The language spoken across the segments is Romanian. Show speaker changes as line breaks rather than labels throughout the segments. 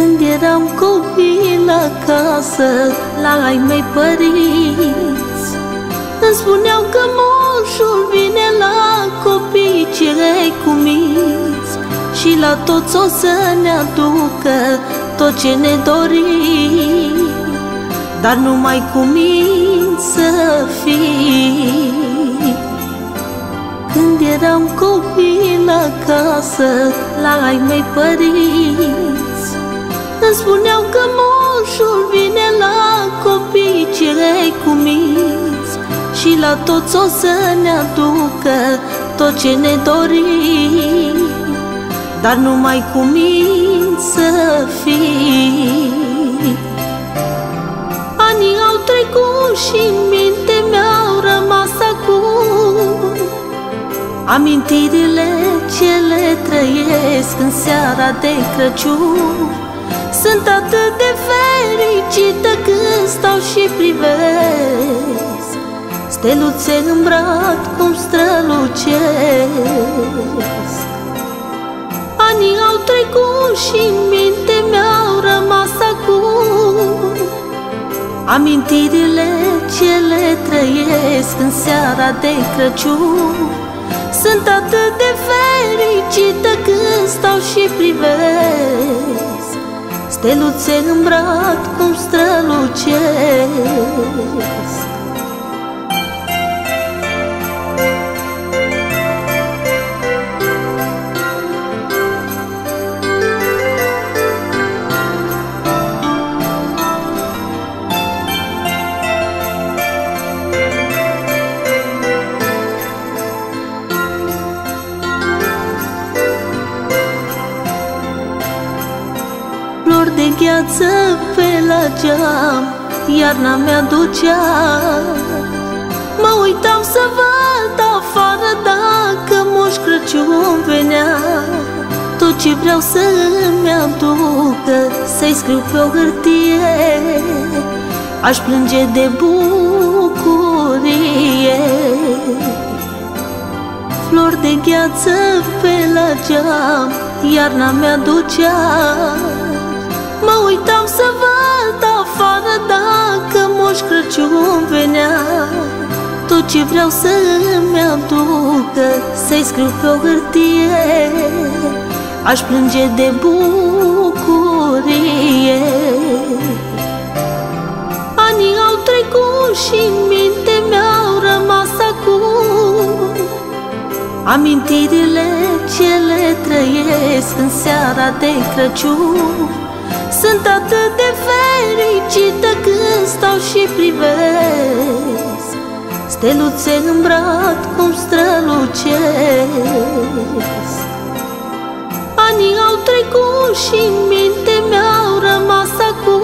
Când eram copil la casă, la ai mei părinți Îmi spuneau că moșul vine la copii cei cu minți Și la toți o să ne aducă tot ce ne dorim Dar numai cu minți să fii. Când eram copil la casă, la ai mei părinți îmi spuneau că moșul vine la copii cei cu minți Și la toți o să ne aducă tot ce ne dorim. Dar numai cu minți să fii. Anii au trecut și minte mi-au rămas acum. Amintirile ce le trăiesc în seara de Crăciun sunt atât de fericită când stau și privesc. Steluțe în brad cum strălucesc. Anii au trecut și minte mi-au rămas acum. Amintirile ce le trăiesc în seara de Crăciun. Sunt atât de fericită când stau și privesc Steluțe în brad cum strălucesc de gheață pe la geam Iarna mi-aducea Mă uitam să văd afară dacă Moș Crăciun venea. Tot ce vreau să îmi aducă Să-i scriu pe o hârtie. Aș plânge de bucurie. Flori de gheață pe la geam Iarna mi-aducea Mă uitam să văd afară dacă Moș Crăciun venea. Tot ce vreau să îmi aducă Să-i scriu pe o hârtie. Aș plânge de bucurie. Anii au trecut și minte mi-au rămas acum. Amintirile ce le trăiesc în seara de Crăciun sunt atât de fericită când stau și privesc. Steluțe în brad cum strălucesc. Anii au trecut și minte mi-au rămas acum.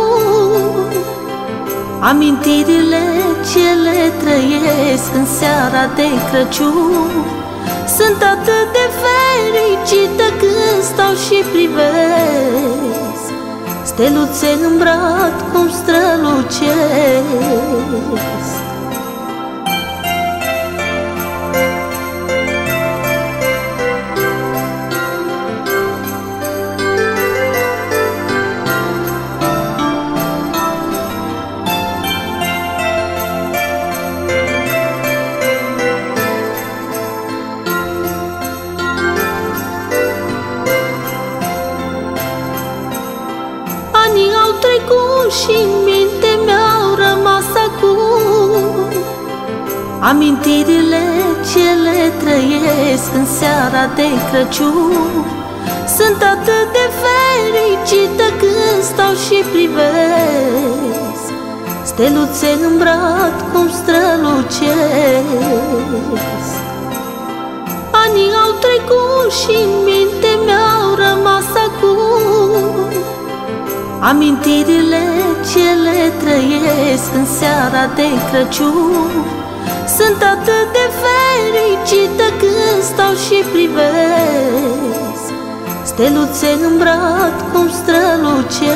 Amintirile ce le trăiesc în seara de Crăciun Sunt atât de fericită când stau și privesc Steluțe în brad cum strălucesc Amintirile ce le trăiesc în seara de Crăciun. Sunt atât de fericită când stau și privesc. Steluțe în brad cum strălucesc. Anii au trecut și minte mi-au rămas acum. Amintirile ce le trăiesc în seara de Crăciun Sunt atât de fericită când stau și privesc Steluțe în brad cum strălucesc